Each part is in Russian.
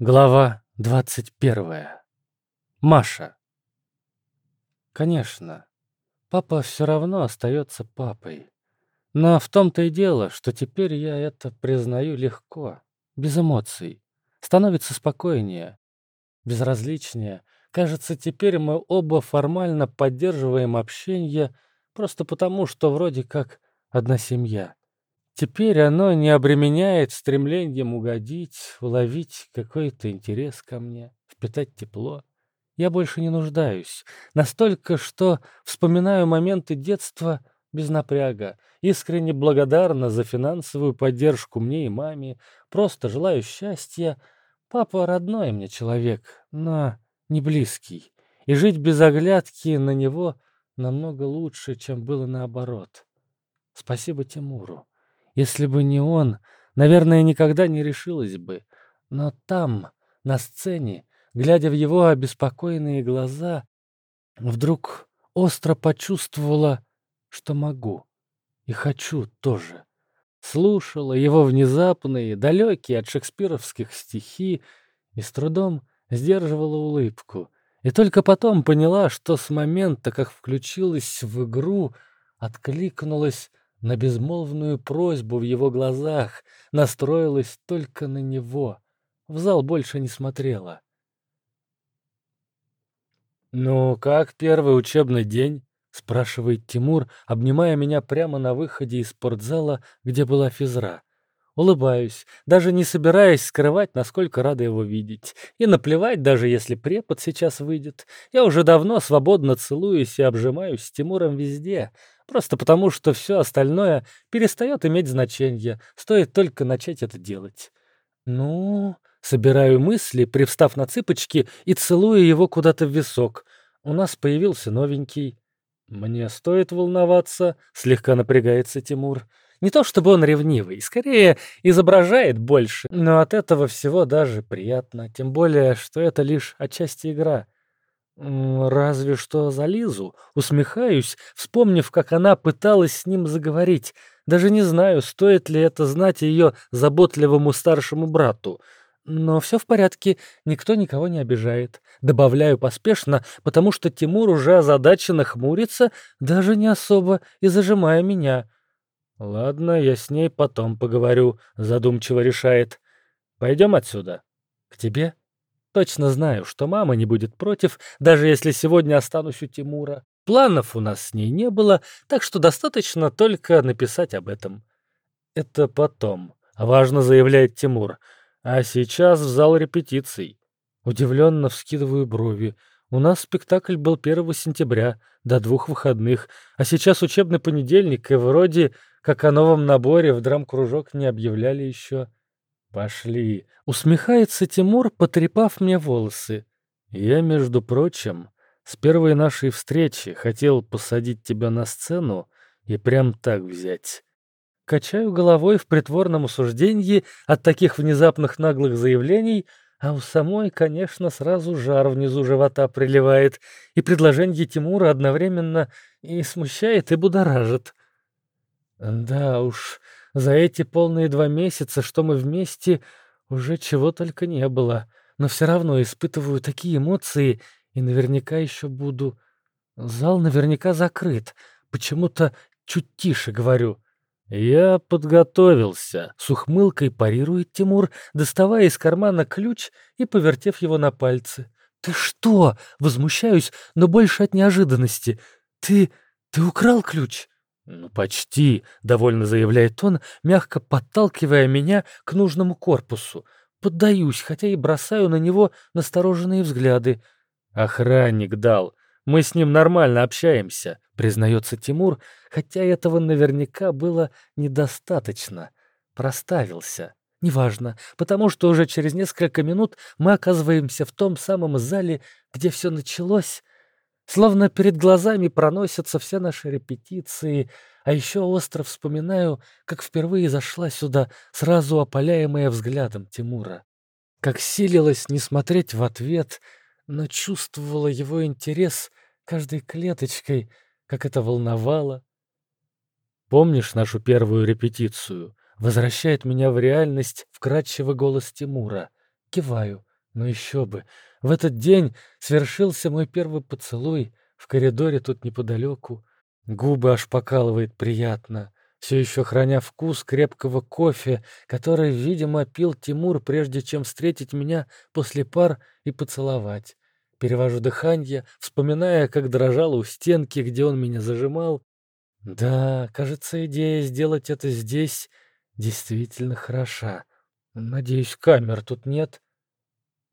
Глава двадцать первая. Маша. Конечно, папа все равно остается папой. Но в том-то и дело, что теперь я это признаю легко, без эмоций. Становится спокойнее, безразличнее. Кажется, теперь мы оба формально поддерживаем общение просто потому, что вроде как одна семья. Теперь оно не обременяет стремлением угодить, уловить какой-то интерес ко мне, впитать тепло. Я больше не нуждаюсь. Настолько, что вспоминаю моменты детства без напряга, искренне благодарна за финансовую поддержку мне и маме, просто желаю счастья. Папа родной мне человек, но не близкий. И жить без оглядки на него намного лучше, чем было наоборот. Спасибо Тимуру. Если бы не он, наверное, никогда не решилась бы. Но там, на сцене, глядя в его обеспокоенные глаза, вдруг остро почувствовала, что могу и хочу тоже. Слушала его внезапные, далекие от шекспировских стихи и с трудом сдерживала улыбку. И только потом поняла, что с момента, как включилась в игру, откликнулась на безмолвную просьбу в его глазах, настроилась только на него. В зал больше не смотрела. «Ну, как первый учебный день?» — спрашивает Тимур, обнимая меня прямо на выходе из спортзала, где была физра. Улыбаюсь, даже не собираясь скрывать, насколько рада его видеть. И наплевать, даже если препод сейчас выйдет. Я уже давно свободно целуюсь и обжимаюсь с Тимуром везде, просто потому что все остальное перестает иметь значение, стоит только начать это делать. Ну, собираю мысли, привстав на цыпочки и целую его куда-то в висок. У нас появился новенький. Мне стоит волноваться, слегка напрягается Тимур. Не то чтобы он ревнивый, скорее изображает больше, но от этого всего даже приятно, тем более, что это лишь отчасти игра. Разве что за Лизу. Усмехаюсь, вспомнив, как она пыталась с ним заговорить. Даже не знаю, стоит ли это знать ее заботливому старшему брату. Но все в порядке, никто никого не обижает. Добавляю поспешно, потому что Тимур уже озадаченно хмурится, даже не особо и зажимая меня. «Ладно, я с ней потом поговорю», — задумчиво решает. «Пойдем отсюда». «К тебе?» «Точно знаю, что мама не будет против, даже если сегодня останусь у Тимура. Планов у нас с ней не было, так что достаточно только написать об этом». «Это потом», — важно заявляет Тимур. «А сейчас в зал репетиций». Удивленно вскидываю брови. У нас спектакль был 1 сентября, до двух выходных, а сейчас учебный понедельник, и вроде как о новом наборе в драм-кружок не объявляли еще. Пошли. Усмехается Тимур, потрепав мне волосы. Я, между прочим, с первой нашей встречи хотел посадить тебя на сцену и прям так взять. Качаю головой в притворном осуждении от таких внезапных наглых заявлений, а у самой, конечно, сразу жар внизу живота приливает, и предложение Тимура одновременно и смущает, и будоражит. Да уж, за эти полные два месяца, что мы вместе, уже чего только не было. Но все равно испытываю такие эмоции и наверняка еще буду... Зал наверняка закрыт. Почему-то чуть тише говорю. «Я подготовился», — с ухмылкой парирует Тимур, доставая из кармана ключ и повертев его на пальцы. «Ты что?» — возмущаюсь, но больше от неожиданности. «Ты... ты украл ключ?» «Ну, почти», — довольно заявляет он, мягко подталкивая меня к нужному корпусу. Поддаюсь, хотя и бросаю на него настороженные взгляды. «Охранник дал. Мы с ним нормально общаемся», — признается Тимур, хотя этого наверняка было недостаточно. Проставился. Неважно, потому что уже через несколько минут мы оказываемся в том самом зале, где все началось, Словно перед глазами проносятся все наши репетиции, а еще остро вспоминаю, как впервые зашла сюда, сразу опаляемая взглядом Тимура. Как силилась не смотреть в ответ, но чувствовала его интерес каждой клеточкой, как это волновало. «Помнишь нашу первую репетицию?» Возвращает меня в реальность вкрадчивый голос Тимура. Киваю. Ну еще бы, в этот день свершился мой первый поцелуй в коридоре тут неподалеку. Губы аж покалывает приятно, все еще храня вкус крепкого кофе, который, видимо, пил Тимур, прежде чем встретить меня после пар и поцеловать. Перевожу дыхание, вспоминая, как дрожало у стенки, где он меня зажимал. Да, кажется, идея сделать это здесь действительно хороша. Надеюсь, камер тут нет?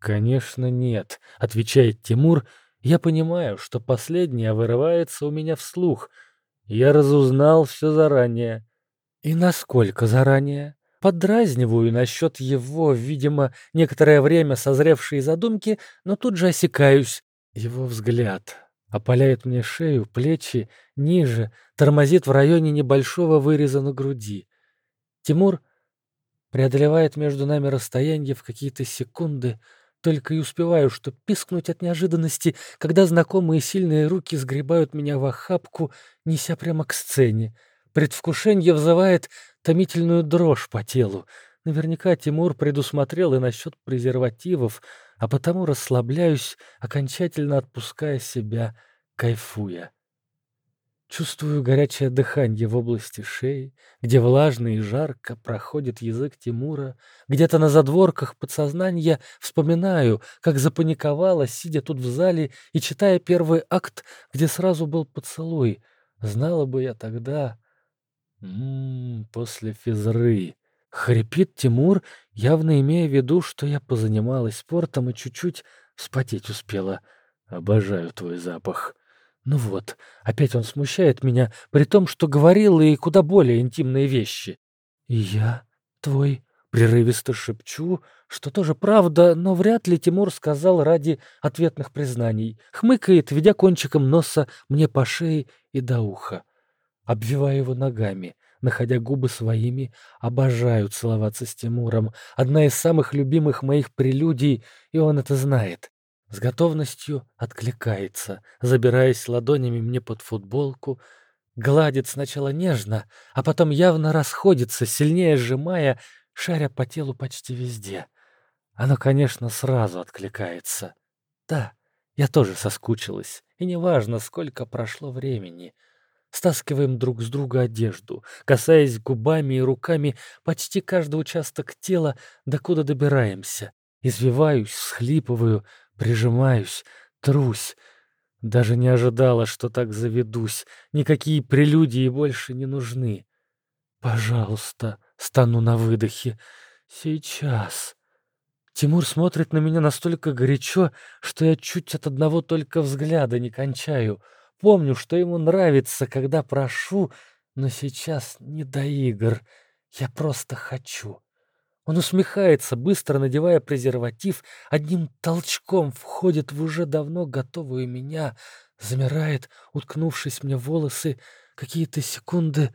Конечно, нет, отвечает Тимур. Я понимаю, что последнее вырывается у меня вслух. Я разузнал все заранее. И насколько заранее? Подразниваю насчет его, видимо, некоторое время созревшей задумки, но тут же осекаюсь. Его взгляд опаляет мне шею, плечи, ниже, тормозит в районе небольшого выреза на груди. Тимур преодолевает между нами расстояние в какие-то секунды, только и успеваю, что пискнуть от неожиданности, когда знакомые сильные руки сгребают меня в охапку, неся прямо к сцене. Предвкушение взывает томительную дрожь по телу. Наверняка Тимур предусмотрел и насчет презервативов, а потому расслабляюсь, окончательно отпуская себя, кайфуя. Чувствую горячее дыхание в области шеи, где влажно и жарко проходит язык Тимура. Где-то на задворках подсознания вспоминаю, как запаниковала, сидя тут в зале и читая первый акт, где сразу был поцелуй. Знала бы я тогда, Ммм, после физры. Хрипит Тимур, явно имея в виду, что я позанималась спортом и чуть-чуть вспотеть успела. Обожаю твой запах. Ну вот, опять он смущает меня, при том, что говорил и куда более интимные вещи. И я твой прерывисто шепчу, что тоже правда, но вряд ли Тимур сказал ради ответных признаний. Хмыкает, ведя кончиком носа мне по шее и до уха обвивая его ногами, находя губы своими, обожаю целоваться с Тимуром. Одна из самых любимых моих прелюдий, и он это знает. С готовностью откликается, забираясь ладонями мне под футболку, гладит сначала нежно, а потом явно расходится, сильнее сжимая, шаря по телу почти везде. Оно, конечно, сразу откликается. Да, я тоже соскучилась, и неважно, сколько прошло времени — Стаскиваем друг с друга одежду, касаясь губами и руками почти каждый участок тела, докуда добираемся. Извиваюсь, схлипываю, прижимаюсь, трусь. Даже не ожидала, что так заведусь. Никакие прелюдии больше не нужны. Пожалуйста, стану на выдохе. Сейчас. Тимур смотрит на меня настолько горячо, что я чуть от одного только взгляда не кончаю — Помню, что ему нравится, когда прошу, но сейчас не до игр. Я просто хочу. Он усмехается, быстро надевая презерватив, одним толчком входит в уже давно готовую меня, замирает, уткнувшись мне в волосы. Какие-то секунды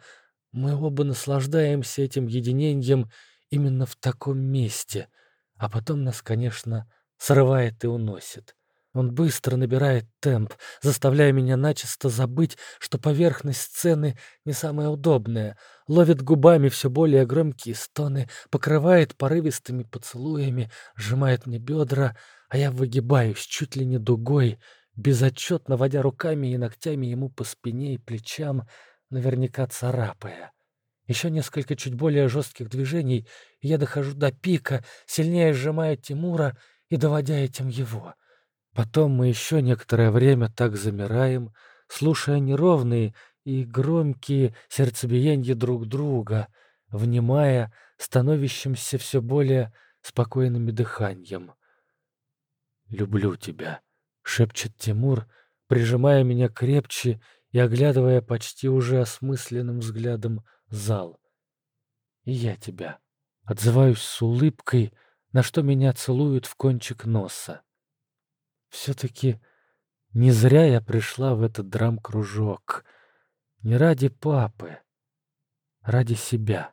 мы оба наслаждаемся этим единением именно в таком месте, а потом нас, конечно, срывает и уносит. Он быстро набирает темп, заставляя меня начисто забыть, что поверхность сцены не самая удобная, ловит губами все более громкие стоны, покрывает порывистыми поцелуями, сжимает мне бедра, а я выгибаюсь чуть ли не дугой, безотчетно водя руками и ногтями ему по спине и плечам, наверняка царапая. Еще несколько чуть более жестких движений, и я дохожу до пика, сильнее сжимая Тимура и доводя этим его. Потом мы еще некоторое время так замираем, слушая неровные и громкие сердцебиения друг друга, внимая становящимся все более спокойным дыханием. «Люблю тебя», — шепчет Тимур, прижимая меня крепче и оглядывая почти уже осмысленным взглядом зал. «И я тебя». Отзываюсь с улыбкой, на что меня целуют в кончик носа. Все-таки не зря я пришла в этот драм-кружок. Не ради папы, ради себя.